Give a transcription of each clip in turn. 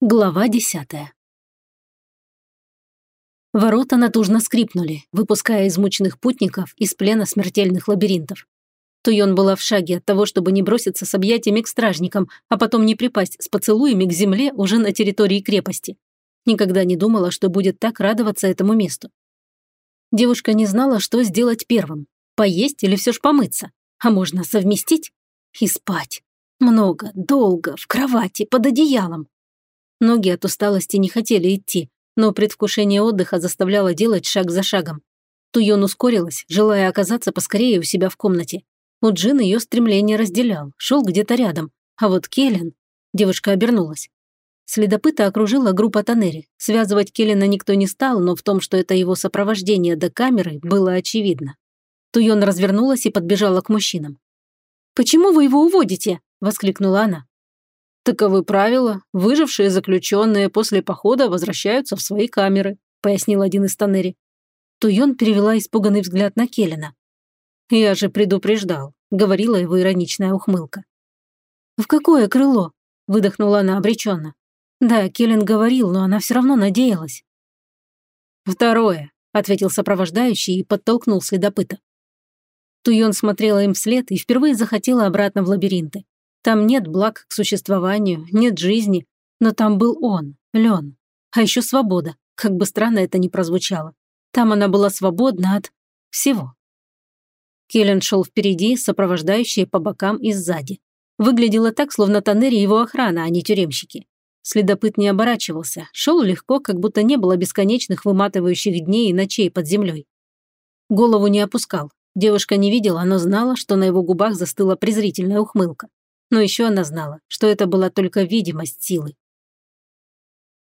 Глава десятая. Ворота натужно скрипнули, выпуская измученных путников из плена смертельных лабиринтов. Туйон была в шаге от того, чтобы не броситься с объятиями к стражникам, а потом не припасть с поцелуями к земле уже на территории крепости. Никогда не думала, что будет так радоваться этому месту. Девушка не знала, что сделать первым – поесть или все ж помыться. А можно совместить и спать. Много, долго, в кровати, под одеялом. Ноги от усталости не хотели идти, но предвкушение отдыха заставляло делать шаг за шагом. Туйон ускорилась, желая оказаться поскорее у себя в комнате. У Джин ее стремление разделял, шел где-то рядом. А вот Келлен... Девушка обернулась. Следопыта окружила группа Танери. Связывать Келлена никто не стал, но в том, что это его сопровождение до камеры, было очевидно. Туйон развернулась и подбежала к мужчинам. «Почему вы его уводите?» – воскликнула она. «Таковы правила. Выжившие заключенные после похода возвращаются в свои камеры», пояснил один из Танери. Туйон перевела испуганный взгляд на Келлена. «Я же предупреждал», — говорила его ироничная ухмылка. «В какое крыло?» — выдохнула она обреченно. Да, Келлен говорил, но она все равно надеялась. «Второе», — ответил сопровождающий и подтолкнул следопыта. Туйон смотрела им вслед и впервые захотела обратно в лабиринты. Там нет благ к существованию, нет жизни, но там был он, Лен. А еще свобода, как бы странно это ни прозвучало. Там она была свободна от всего. Келлен шел впереди, сопровождающие по бокам и сзади. Выглядело так, словно Танери его охрана, а не тюремщики. Следопыт не оборачивался, шел легко, как будто не было бесконечных выматывающих дней и ночей под землей. Голову не опускал. Девушка не видела, но знала, что на его губах застыла презрительная ухмылка. Но еще она знала, что это была только видимость силы.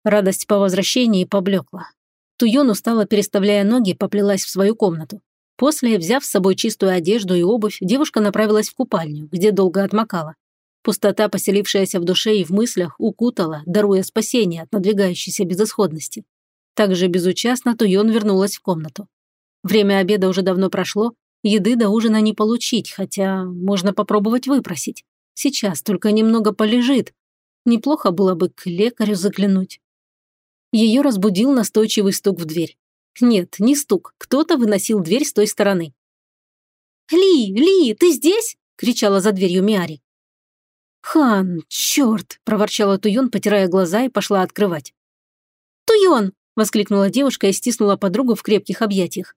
Радость по возвращении поблекла. Туйон устала, переставляя ноги, поплелась в свою комнату. После, взяв с собой чистую одежду и обувь, девушка направилась в купальню, где долго отмокала. Пустота, поселившаяся в душе и в мыслях, укутала, даруя спасение от надвигающейся безысходности. Также безучастно Туйон вернулась в комнату. Время обеда уже давно прошло, еды до ужина не получить, хотя можно попробовать выпросить. Сейчас только немного полежит. Неплохо было бы к лекарю заглянуть. Ее разбудил настойчивый стук в дверь. Нет, не стук, кто-то выносил дверь с той стороны. «Ли, Ли, ты здесь?» – кричала за дверью Миари. «Хан, черт!» – проворчала Туйон, потирая глаза и пошла открывать. «Туйон!» – воскликнула девушка и стиснула подругу в крепких объятиях.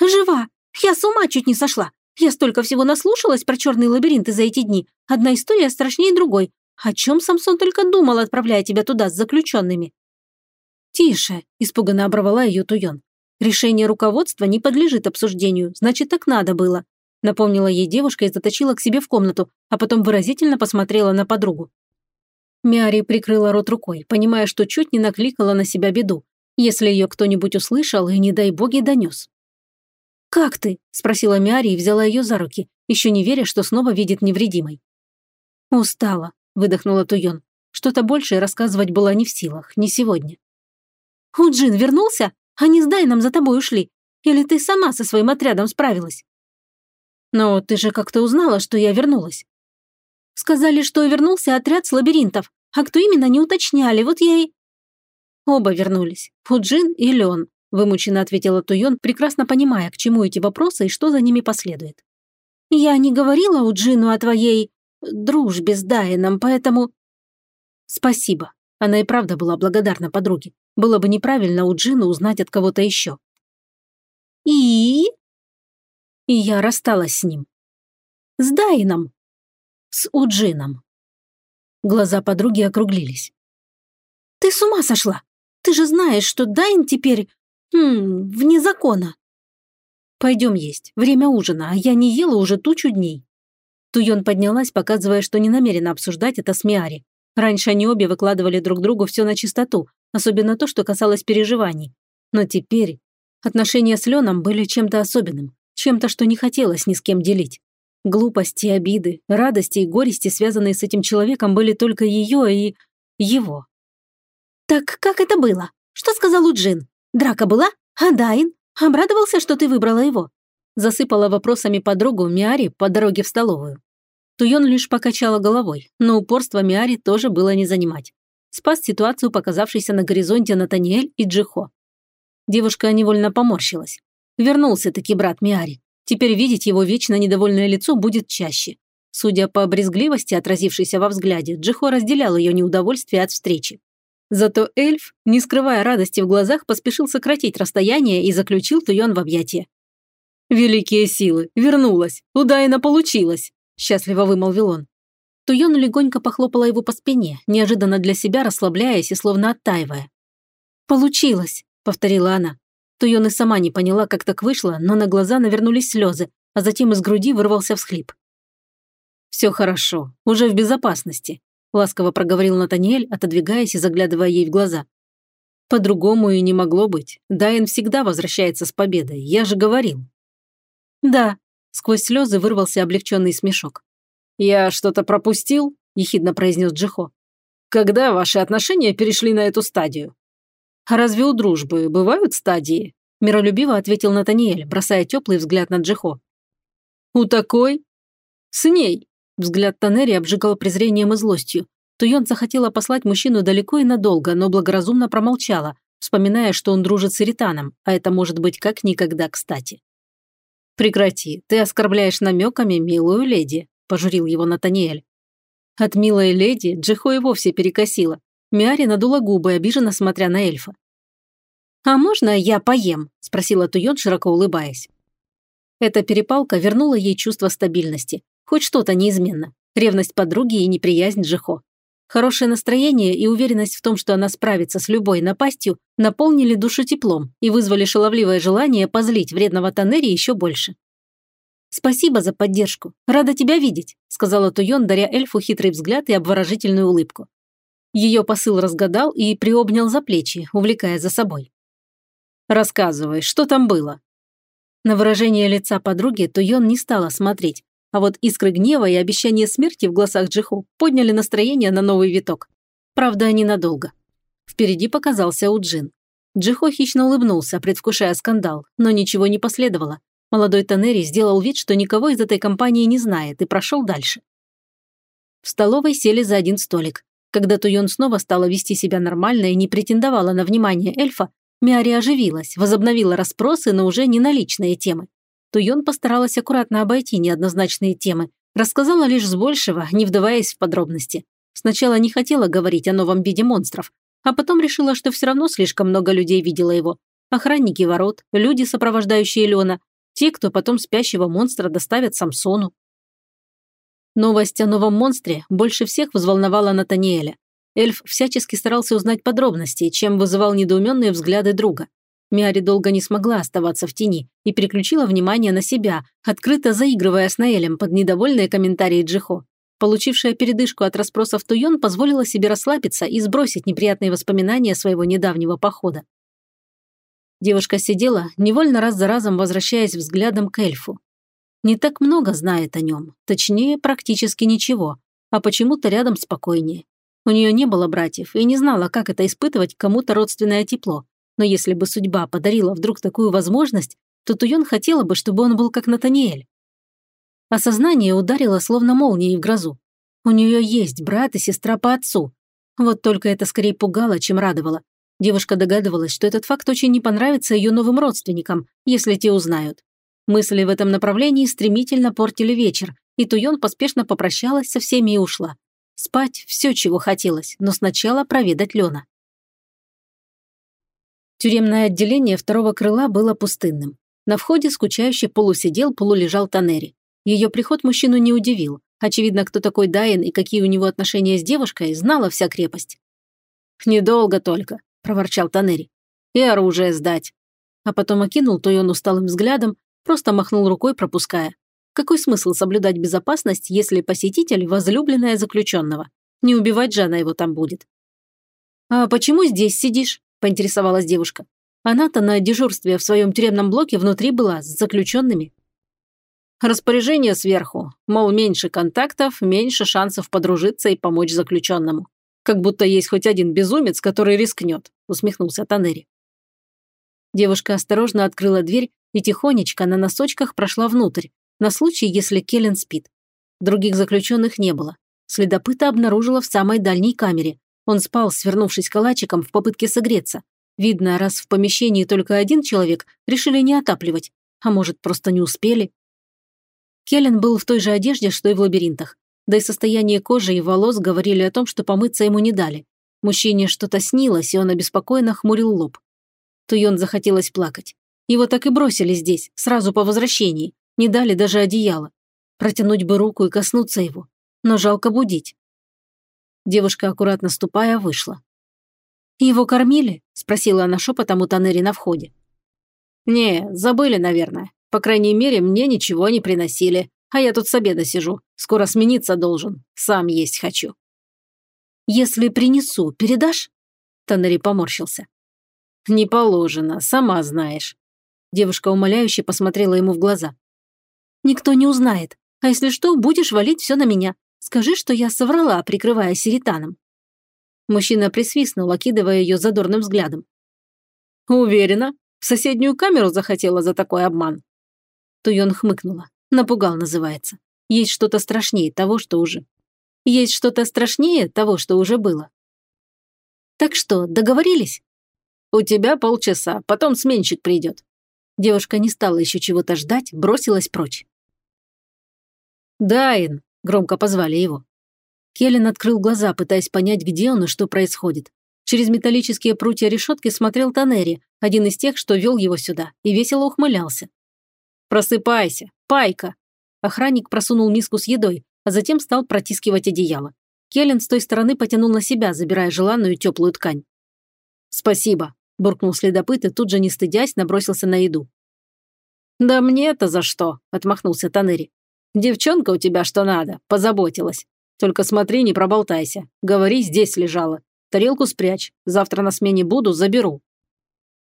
«Жива! Я с ума чуть не сошла! Я столько всего наслушалась про черные лабиринты за эти дни. Одна история страшнее другой. О чем Самсон только думал, отправляя тебя туда с заключенными?» «Тише!» – испуганно оборвала ее Туйон. «Решение руководства не подлежит обсуждению, значит, так надо было», – напомнила ей девушка и заточила к себе в комнату, а потом выразительно посмотрела на подругу. Миари прикрыла рот рукой, понимая, что чуть не накликала на себя беду, если ее кто-нибудь услышал и, не дай боги, донес. «Как ты?» – спросила Миари и взяла ее за руки, еще не веря, что снова видит невредимой. «Устала», – выдохнула Туйон. Что-то большее рассказывать была не в силах, не сегодня. «Уджин вернулся? Они с Дайном за тобой ушли. Или ты сама со своим отрядом справилась?» «Но ты же как-то узнала, что я вернулась». «Сказали, что вернулся отряд с лабиринтов, а кто именно не уточняли, вот я и...» Оба вернулись, Фуджин и Лен, вымученно ответила Туйон, прекрасно понимая, к чему эти вопросы и что за ними последует. «Я не говорила у Джину о твоей... дружбе с Дайеном, поэтому...» «Спасибо». Она и правда была благодарна подруге. Было бы неправильно у Джина узнать от кого-то еще. «И?» И я рассталась с ним. С Дайном. С Уджином. Глаза подруги округлились. «Ты с ума сошла? Ты же знаешь, что Дайн теперь Хм, вне закона. Пойдем есть. Время ужина, а я не ела уже тучу дней. Туйон поднялась, показывая, что не намерена обсуждать это с Миари. Раньше они обе выкладывали друг другу все на чистоту, особенно то, что касалось переживаний. Но теперь отношения с Леном были чем-то особенным, чем-то, что не хотелось ни с кем делить. Глупости, обиды, радости и горести, связанные с этим человеком, были только ее и его. «Так как это было? Что сказал Уджин?» Драка была? А Дайн? Обрадовался, что ты выбрала его?» Засыпала вопросами подругу Миари по дороге в столовую. Туйон лишь покачала головой, но упорство Миари тоже было не занимать. Спас ситуацию показавшийся на горизонте Натаниэль и Джихо. Девушка невольно поморщилась. Вернулся-таки брат Миари. Теперь видеть его вечно недовольное лицо будет чаще. Судя по брезгливости, отразившейся во взгляде, Джихо разделял ее неудовольствие от встречи. Зато эльф, не скрывая радости в глазах, поспешил сократить расстояние и заключил Туйон в объятия. «Великие силы! Вернулась! Удайно получилось!» – счастливо вымолвил он. Туйон легонько похлопала его по спине, неожиданно для себя расслабляясь и словно оттаивая. «Получилось!» – повторила она. Туйон и сама не поняла, как так вышло, но на глаза навернулись слезы, а затем из груди вырвался всхлип. «Все хорошо, уже в безопасности ласково проговорил Натаниэль, отодвигаясь и заглядывая ей в глаза. По-другому и не могло быть. Дайен всегда возвращается с победой, я же говорил. Да, сквозь слезы вырвался облегченный смешок. Я что-то пропустил? ехидно произнес Джихо. Когда ваши отношения перешли на эту стадию? А разве у дружбы бывают стадии? Миролюбиво ответил Натаниэль, бросая теплый взгляд на Джихо. У такой? С ней, Взгляд Танери обжигал презрением и злостью. Туйон захотела послать мужчину далеко и надолго, но благоразумно промолчала, вспоминая, что он дружит с Иританом, а это может быть как никогда кстати. «Прекрати, ты оскорбляешь намеками милую леди», – пожурил его Натаниэль. От милой леди Джихо и вовсе перекосила. Миари надула губы, обиженно смотря на эльфа. «А можно я поем?» – спросила Туйон, широко улыбаясь. Эта перепалка вернула ей чувство стабильности. Хоть что-то неизменно. Ревность подруги и неприязнь Жихо. Хорошее настроение и уверенность в том, что она справится с любой напастью, наполнили душу теплом и вызвали шаловливое желание позлить вредного Танери еще больше. «Спасибо за поддержку. Рада тебя видеть», – сказала Туйон, даря эльфу хитрый взгляд и обворожительную улыбку. Ее посыл разгадал и приобнял за плечи, увлекая за собой. «Рассказывай, что там было?» На выражение лица подруги Туйон не стала смотреть, а вот искры гнева и обещание смерти в глазах Джиху подняли настроение на новый виток. Правда, ненадолго. Впереди показался Уджин. Джихо хищно улыбнулся, предвкушая скандал, но ничего не последовало. Молодой Танери сделал вид, что никого из этой компании не знает, и прошел дальше. В столовой сели за один столик. Когда Туйон снова стала вести себя нормально и не претендовала на внимание эльфа, Миари оживилась, возобновила расспросы, но уже не на личные темы. Туйон постаралась аккуратно обойти неоднозначные темы, рассказала лишь с большего, не вдаваясь в подробности. Сначала не хотела говорить о новом виде монстров, а потом решила, что все равно слишком много людей видела его. Охранники ворот, люди, сопровождающие Лена, те, кто потом спящего монстра доставят Самсону. Новость о новом монстре больше всех взволновала Натаниэля. Эльф всячески старался узнать подробности, чем вызывал недоуменные взгляды друга. Миари долго не смогла оставаться в тени и переключила внимание на себя, открыто заигрывая с Наэлем под недовольные комментарии Джихо. Получившая передышку от расспросов Туйон позволила себе расслабиться и сбросить неприятные воспоминания своего недавнего похода. Девушка сидела, невольно раз за разом возвращаясь взглядом к эльфу. Не так много знает о нем, точнее, практически ничего, а почему-то рядом спокойнее. У нее не было братьев и не знала, как это испытывать кому-то родственное тепло, но если бы судьба подарила вдруг такую возможность, то Туйон хотела бы, чтобы он был как Натаниэль. Осознание ударило словно молнией в грозу. У нее есть брат и сестра по отцу. Вот только это скорее пугало, чем радовало. Девушка догадывалась, что этот факт очень не понравится ее новым родственникам, если те узнают. Мысли в этом направлении стремительно портили вечер, и Туйон поспешно попрощалась со всеми и ушла. Спать – все, чего хотелось, но сначала проведать Лена. Тюремное отделение второго крыла было пустынным. На входе скучающе полусидел, полулежал Танери. Ее приход мужчину не удивил. Очевидно, кто такой Дайен и какие у него отношения с девушкой, знала вся крепость. «Недолго только», – проворчал Танери. «И оружие сдать». А потом окинул Тойон усталым взглядом, просто махнул рукой, пропуская. Какой смысл соблюдать безопасность, если посетитель – возлюбленная заключенного? Не убивать же она его там будет. «А почему здесь сидишь?» – поинтересовалась девушка. Она-то на дежурстве в своем тюремном блоке внутри была, с заключенными. Распоряжение сверху, мол, меньше контактов, меньше шансов подружиться и помочь заключенному. Как будто есть хоть один безумец, который рискнет, усмехнулся Танери. Девушка осторожно открыла дверь и тихонечко на носочках прошла внутрь, на случай, если Келлен спит. Других заключенных не было. Следопыта обнаружила в самой дальней камере, Он спал, свернувшись калачиком в попытке согреться. Видно, раз в помещении только один человек, решили не отапливать. А может, просто не успели? Келлен был в той же одежде, что и в лабиринтах. Да и состояние кожи и волос говорили о том, что помыться ему не дали. Мужчине что-то снилось, и он обеспокоенно хмурил лоб. Туйон захотелось плакать. Его так и бросили здесь, сразу по возвращении. Не дали даже одеяла. Протянуть бы руку и коснуться его. Но жалко будить. Девушка, аккуратно ступая, вышла. «Его кормили?» – спросила она шепотом у Танери на входе. «Не, забыли, наверное. По крайней мере, мне ничего не приносили. А я тут с обеда сижу. Скоро смениться должен. Сам есть хочу». «Если принесу, передашь?» Таннери поморщился. «Не положено, сама знаешь». Девушка умоляюще посмотрела ему в глаза. «Никто не узнает. А если что, будешь валить все на меня. Скажи, что я соврала, прикрывая сиританом». Мужчина присвистнул, окидывая ее задорным взглядом. «Уверена? В соседнюю камеру захотела за такой обман?» Туйон хмыкнула. Напугал, называется. Есть что-то страшнее того, что уже... Есть что-то страшнее того, что уже было. Так что, договорились? У тебя полчаса, потом сменщик придет. Девушка не стала еще чего-то ждать, бросилась прочь. «Дайн!» – громко позвали его. Келлен открыл глаза, пытаясь понять, где он и что происходит. Через металлические прутья решетки смотрел Танери, один из тех, что вел его сюда, и весело ухмылялся. «Просыпайся! Пайка!» Охранник просунул миску с едой, а затем стал протискивать одеяло. Келлен с той стороны потянул на себя, забирая желанную теплую ткань. «Спасибо», – буркнул следопыт и тут же, не стыдясь, набросился на еду. «Да мне-то за что?» – отмахнулся Танери. «Девчонка у тебя что надо, позаботилась. Только смотри, не проболтайся. Говори, здесь лежала. Тарелку спрячь. Завтра на смене буду, заберу».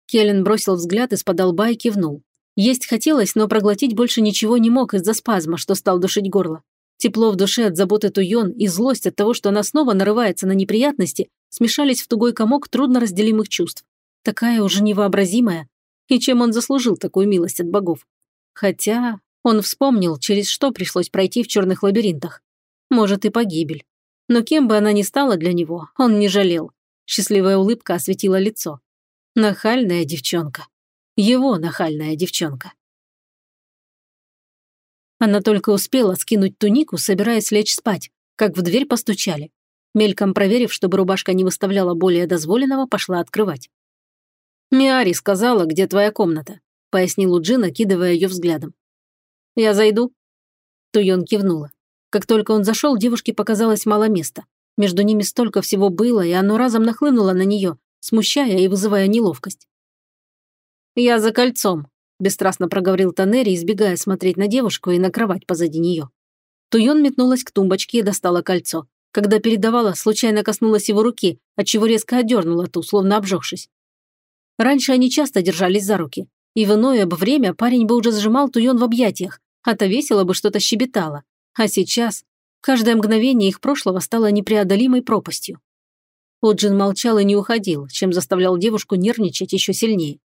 Келлен бросил взгляд из-под лба и кивнул. Есть хотелось, но проглотить больше ничего не мог из-за спазма, что стал душить горло. Тепло в душе от заботы Туйон и злость от того, что она снова нарывается на неприятности, смешались в тугой комок трудноразделимых чувств. Такая уже невообразимая. И чем он заслужил такую милость от богов? Хотя он вспомнил, через что пришлось пройти в черных лабиринтах. Может, и погибель. Но кем бы она ни стала для него, он не жалел. Счастливая улыбка осветила лицо. Нахальная девчонка. Его нахальная девчонка. Она только успела скинуть тунику, собираясь лечь спать, как в дверь постучали. Мельком проверив, чтобы рубашка не выставляла более дозволенного, пошла открывать. «Миари сказала, где твоя комната», – пояснил Уджин, окидывая ее взглядом. «Я зайду?» Туйон кивнула. Как только он зашел, девушке показалось мало места. Между ними столько всего было, и оно разом нахлынуло на нее, смущая и вызывая неловкость. «Я за кольцом», – бесстрастно проговорил Танери, избегая смотреть на девушку и на кровать позади нее. Туйон метнулась к тумбочке и достала кольцо. Когда передавала, случайно коснулась его руки, отчего резко одернула ту, словно обжегшись. Раньше они часто держались за руки, и в иное бы время парень бы уже сжимал Туйон в объятиях, а то весело бы что-то щебетало. А сейчас каждое мгновение их прошлого стало непреодолимой пропастью. Оджин молчал и не уходил, чем заставлял девушку нервничать еще сильнее.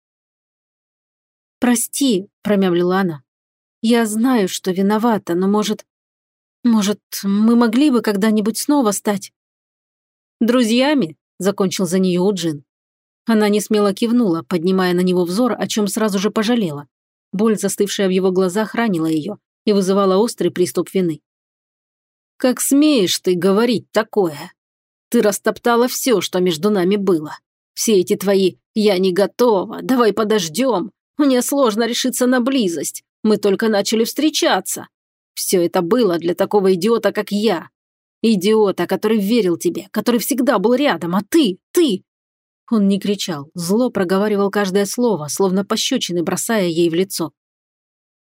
«Прости», – промямлила она. «Я знаю, что виновата, но, может... Может, мы могли бы когда-нибудь снова стать...» «Друзьями?» – закончил за нее Уджин. Она не смело кивнула, поднимая на него взор, о чем сразу же пожалела. Боль, застывшая в его глазах, ранила ее и вызывала острый приступ вины. «Как смеешь ты говорить такое? Ты растоптала все, что между нами было. Все эти твои «я не готова», «давай подождем», мне сложно решиться на близость. Мы только начали встречаться. Все это было для такого идиота, как я. Идиота, который верил тебе, который всегда был рядом, а ты, ты...» Он не кричал, зло проговаривал каждое слово, словно пощечины бросая ей в лицо.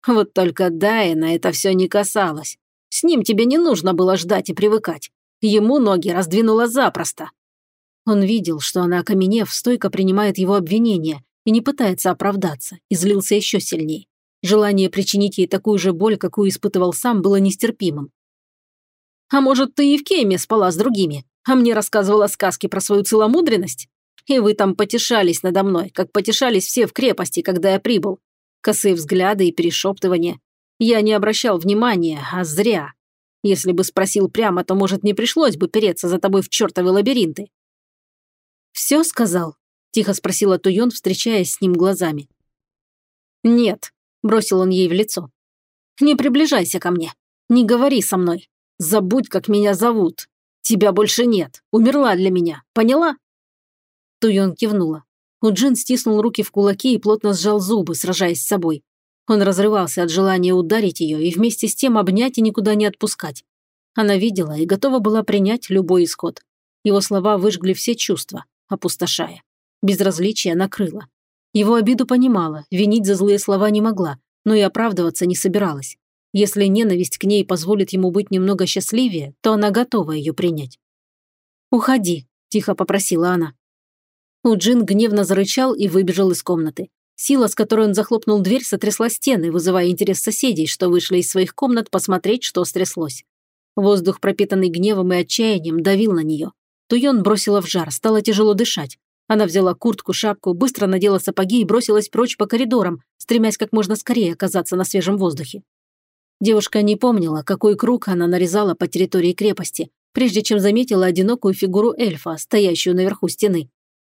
«Вот только Дайна это все не касалось. С ним тебе не нужно было ждать и привыкать. Ему ноги раздвинула запросто». Он видел, что она, окаменев, стойко принимает его обвинения, и не пытается оправдаться, и злился еще сильнее. Желание причинить ей такую же боль, какую испытывал сам, было нестерпимым. «А может, ты и в Кейме спала с другими, а мне рассказывала сказки про свою целомудренность? И вы там потешались надо мной, как потешались все в крепости, когда я прибыл. Косые взгляды и перешептывания. Я не обращал внимания, а зря. Если бы спросил прямо, то, может, не пришлось бы переться за тобой в чертовы лабиринты. «Все сказал?» – тихо спросила Туйон, встречаясь с ним глазами. «Нет», – бросил он ей в лицо. «Не приближайся ко мне. Не говори со мной. Забудь, как меня зовут. Тебя больше нет. Умерла для меня. Поняла?» Туйон кивнула. Уджин стиснул руки в кулаки и плотно сжал зубы, сражаясь с собой. Он разрывался от желания ударить ее и вместе с тем обнять и никуда не отпускать. Она видела и готова была принять любой исход. Его слова выжгли все чувства, опустошая. Безразличие накрыло. Его обиду понимала, винить за злые слова не могла, но и оправдываться не собиралась. Если ненависть к ней позволит ему быть немного счастливее, то она готова ее принять. «Уходи», – тихо попросила она. Уджин гневно зарычал и выбежал из комнаты. Сила, с которой он захлопнул дверь, сотрясла стены, вызывая интерес соседей, что вышли из своих комнат посмотреть, что стряслось. Воздух, пропитанный гневом и отчаянием, давил на нее. Туйон бросила в жар, стало тяжело дышать. Она взяла куртку, шапку, быстро надела сапоги и бросилась прочь по коридорам, стремясь как можно скорее оказаться на свежем воздухе. Девушка не помнила, какой круг она нарезала по территории крепости, прежде чем заметила одинокую фигуру эльфа, стоящую наверху стены.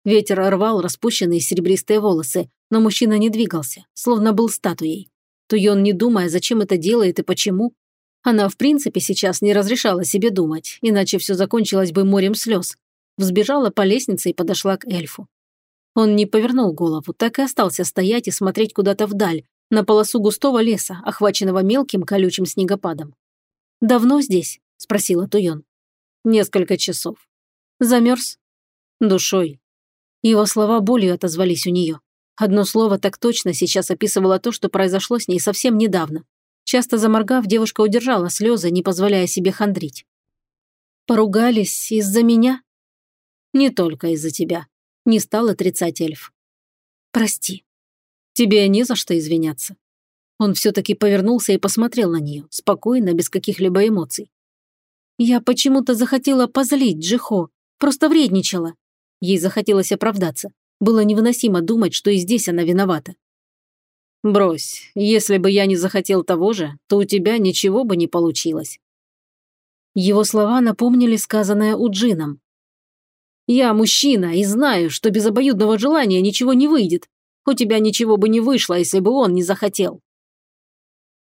Ветер рвал распущенные серебристые волосы, но мужчина не двигался, словно был статуей. Туйон, не думая, зачем это делает и почему, она в принципе сейчас не разрешала себе думать, иначе все закончилось бы морем слез. Взбежала по лестнице и подошла к эльфу. Он не повернул голову, так и остался стоять и смотреть куда-то вдаль, на полосу густого леса, охваченного мелким колючим снегопадом. «Давно здесь?» – спросила Туйон. «Несколько часов. Замерз?» «Душой. Его слова болью отозвались у нее. Одно слово так точно сейчас описывало то, что произошло с ней совсем недавно. Часто заморгав, девушка удержала слезы, не позволяя себе хандрить. «Поругались из-за меня?» «Не только из-за тебя», – не стал отрицать эльф. «Прости. Тебе не за что извиняться». Он все-таки повернулся и посмотрел на нее, спокойно, без каких-либо эмоций. «Я почему-то захотела позлить Джихо, просто вредничала. Ей захотелось оправдаться. Было невыносимо думать, что и здесь она виновата. «Брось, если бы я не захотел того же, то у тебя ничего бы не получилось». Его слова напомнили сказанное у Джином. «Я мужчина и знаю, что без обоюдного желания ничего не выйдет. У тебя ничего бы не вышло, если бы он не захотел».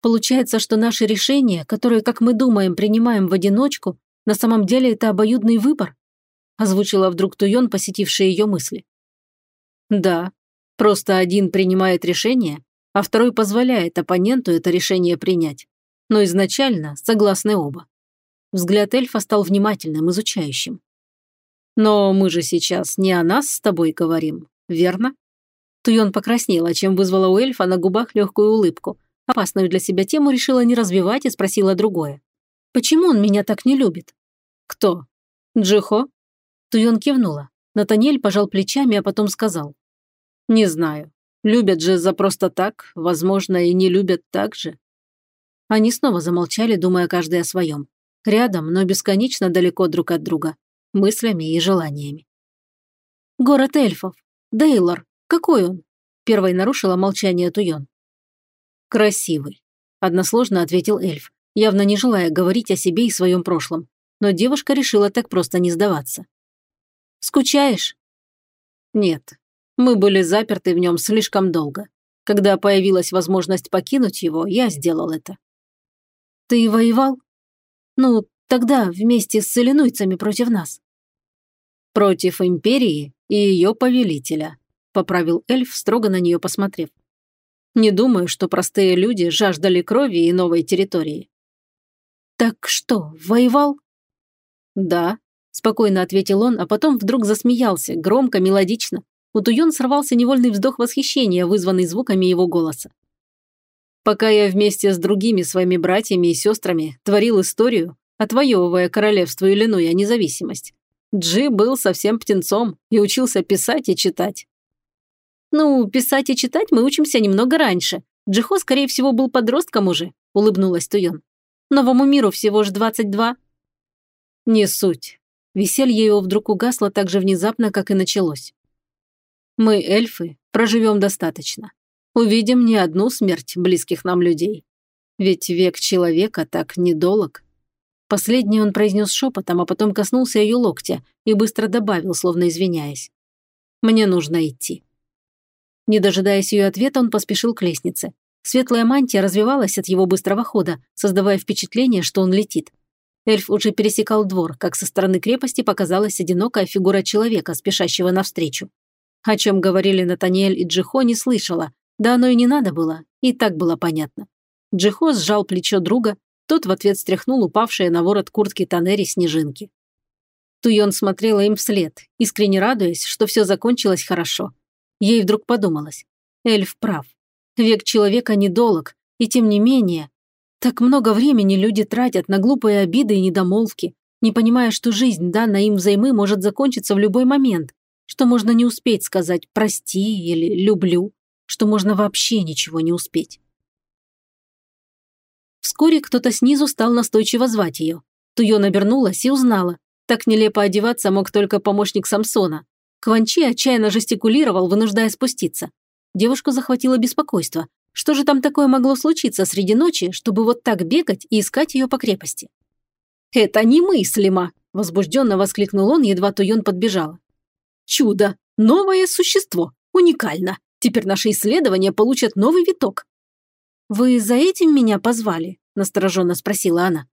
Получается, что наши решения, которые, как мы думаем, принимаем в одиночку, на самом деле это обоюдный выбор? Озвучила вдруг Туйон, посетившая ее мысли. Да, просто один принимает решение, а второй позволяет оппоненту это решение принять. Но изначально согласны оба. Взгляд эльфа стал внимательным, изучающим. «Но мы же сейчас не о нас с тобой говорим, верно?» Туйон покраснела, чем вызвала у эльфа на губах легкую улыбку. Опасную для себя тему решила не развивать и спросила другое. «Почему он меня так не любит?» «Кто? Джихо?» Туйон кивнула. Натаниэль пожал плечами, а потом сказал. «Не знаю. Любят же за просто так, возможно, и не любят так же». Они снова замолчали, думая каждый о своем. Рядом, но бесконечно далеко друг от друга. Мыслями и желаниями. «Город эльфов. Дейлор. Какой он?» Первой нарушила молчание Туйон. «Красивый», – односложно ответил эльф, явно не желая говорить о себе и своем прошлом. Но девушка решила так просто не сдаваться. Скучаешь?» «Нет. Мы были заперты в нем слишком долго. Когда появилась возможность покинуть его, я сделал это». «Ты воевал?» «Ну, тогда вместе с соленуйцами против нас». «Против Империи и ее повелителя», – поправил эльф, строго на нее посмотрев. «Не думаю, что простые люди жаждали крови и новой территории». «Так что, воевал?» «Да», Спокойно ответил он, а потом вдруг засмеялся, громко, мелодично. У Туйон сорвался невольный вздох восхищения, вызванный звуками его голоса. Пока я вместе с другими своими братьями и сестрами творил историю, отвоевывая королевство Иллинойя независимость, Джи был совсем птенцом и учился писать и читать. «Ну, писать и читать мы учимся немного раньше. Джихо, скорее всего, был подростком уже», – улыбнулась Туйон. «Новому миру всего ж 22». «Не суть. Веселье его вдруг угасло так же внезапно, как и началось. «Мы, эльфы, проживем достаточно. Увидим не одну смерть близких нам людей. Ведь век человека так недолог». Последний он произнес шепотом, а потом коснулся ее локтя и быстро добавил, словно извиняясь. Мне нужно идти». Не дожидаясь ее ответа, он поспешил к лестнице. Светлая мантия развивалась от его быстрого хода, создавая впечатление, что он летит. Эльф уже пересекал двор, как со стороны крепости показалась одинокая фигура человека, спешащего навстречу. О чем говорили Натаниэль и Джихо, не слышала, да оно и не надо было, и так было понятно. Джихо сжал плечо друга, тот в ответ стряхнул упавшие на ворот куртки Танери снежинки. Туйон смотрела им вслед, искренне радуясь, что все закончилось хорошо. Ей вдруг подумалось. Эльф прав. Век человека недолог, и тем не менее... Так много времени люди тратят на глупые обиды и недомолвки, не понимая, что жизнь, данная им взаймы, может закончиться в любой момент, что можно не успеть сказать «прости» или «люблю», что можно вообще ничего не успеть. Вскоре кто-то снизу стал настойчиво звать ее. Туйон обернулась и узнала. Так нелепо одеваться мог только помощник Самсона. Кванчи отчаянно жестикулировал, вынуждая спуститься. Девушку захватило беспокойство. Что же там такое могло случиться среди ночи, чтобы вот так бегать и искать ее по крепости? «Это немыслимо!» – возбужденно воскликнул он, едва Туйон подбежала. «Чудо! Новое существо! Уникально! Теперь наши исследования получат новый виток!» «Вы за этим меня позвали?» – настороженно спросила она.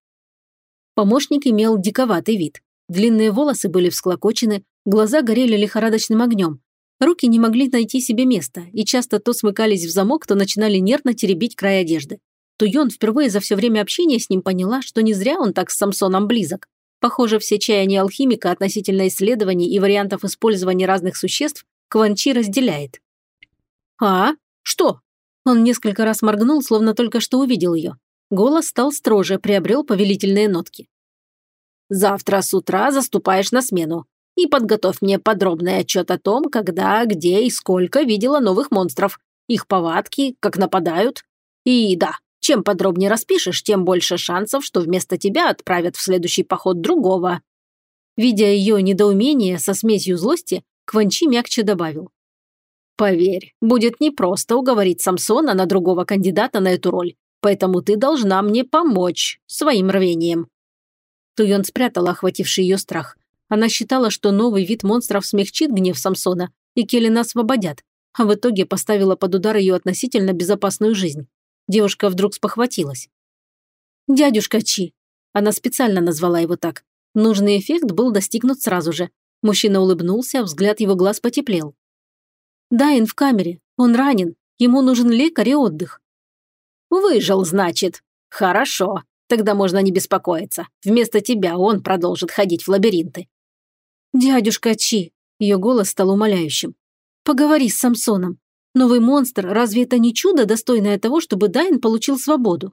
Помощник имел диковатый вид. Длинные волосы были всклокочены, глаза горели лихорадочным огнем, Руки не могли найти себе места и часто то смыкались в замок, то начинали нервно теребить край одежды. Туйон впервые за все время общения с ним поняла, что не зря он так с Самсоном близок. Похоже, все чаяния алхимика относительно исследований и вариантов использования разных существ Кванчи разделяет. «А? Что?» Он несколько раз моргнул, словно только что увидел ее. Голос стал строже, приобрел повелительные нотки. «Завтра с утра заступаешь на смену и подготовь мне подробный отчет о том, когда, где и сколько видела новых монстров, их повадки, как нападают. И да, чем подробнее распишешь, тем больше шансов, что вместо тебя отправят в следующий поход другого». Видя ее недоумение со смесью злости, Кванчи мягче добавил. «Поверь, будет непросто уговорить Самсона на другого кандидата на эту роль, поэтому ты должна мне помочь своим рвением». Туйон спрятала охвативший ее страх. Она считала, что новый вид монстров смягчит гнев Самсона, и Келлина освободят, а в итоге поставила под удар ее относительно безопасную жизнь. Девушка вдруг спохватилась. «Дядюшка Чи!» Она специально назвала его так. Нужный эффект был достигнут сразу же. Мужчина улыбнулся, взгляд его глаз потеплел. «Дайн в камере. Он ранен. Ему нужен лекарь и отдых». «Выжил, значит. Хорошо. Тогда можно не беспокоиться. Вместо тебя он продолжит ходить в лабиринты. «Дядюшка Чи!» Ее голос стал умоляющим. «Поговори с Самсоном. Новый монстр, разве это не чудо, достойное того, чтобы Дайн получил свободу?»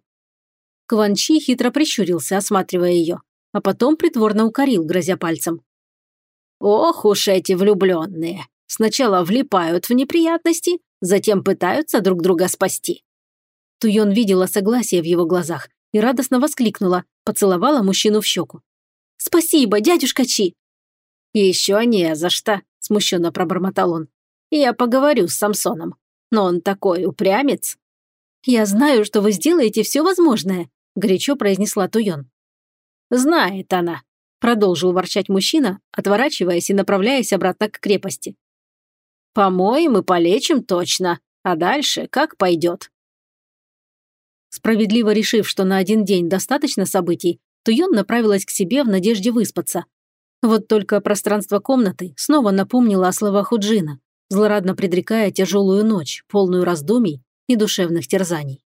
Кван Чи хитро прищурился, осматривая ее, а потом притворно укорил, грозя пальцем. «Ох уж эти влюбленные! Сначала влипают в неприятности, затем пытаются друг друга спасти». Туйон видела согласие в его глазах и радостно воскликнула, поцеловала мужчину в щеку. «Спасибо, дядюшка Чи!» «Еще не за что», – смущенно пробормотал он. «Я поговорю с Самсоном, но он такой упрямец». «Я знаю, что вы сделаете все возможное», – горячо произнесла Туйон. «Знает она», – продолжил ворчать мужчина, отворачиваясь и направляясь обратно к крепости. «Помоем и полечим точно, а дальше как пойдет». Справедливо решив, что на один день достаточно событий, Туйон направилась к себе в надежде выспаться, вот только пространство комнаты снова напомнило о словах Уджина, злорадно предрекая тяжелую ночь, полную раздумий и душевных терзаний.